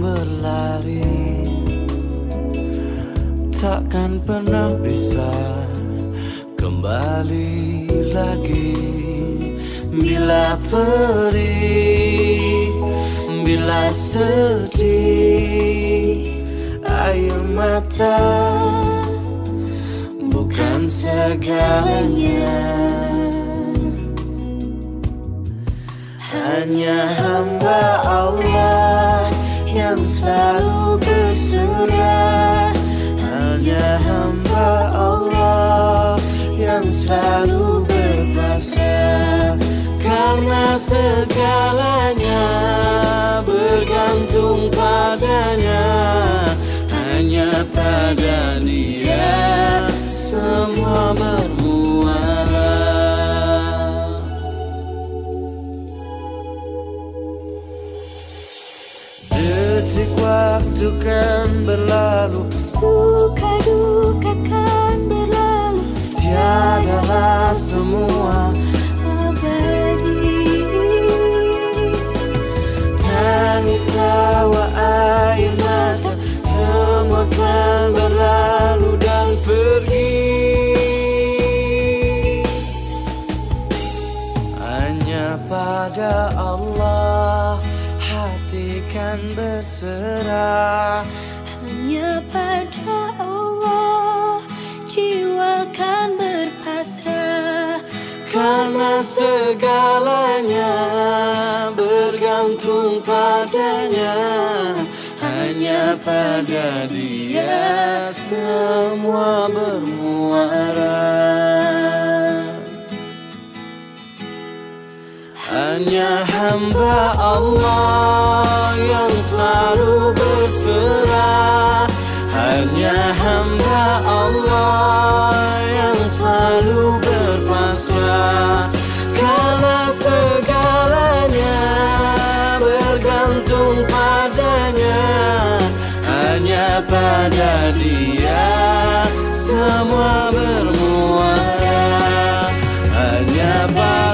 berlari. Takkan pernah bisa kembali lagi. Bila perih, bila sedih, air mata bukan segalanya. Hanya hamba Allah yang selalu berserah Hanya hamba Allah yang selalu berpasrah Karena segalanya bergantung padanya Hanya pada dia Detik waktu kan berlalu. Suka duka kan berserah. Hanya pada Allah jiwa kan berpasrah. Karena segalanya bergantung padanya. Hanya pada dia semua bermuara. Hanya hamba Allah selalu berserah. Hanya hamba Allah yang selalu berpasrah Karena segalanya bergantung padanya. Hanya pada dia semua bermuara. Hanya pada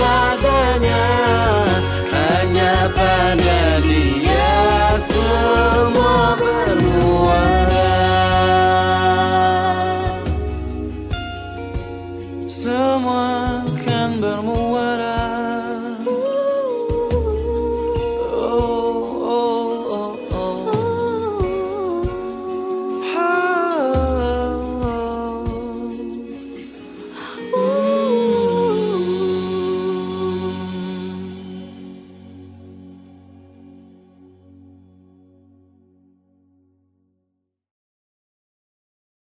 goodbye.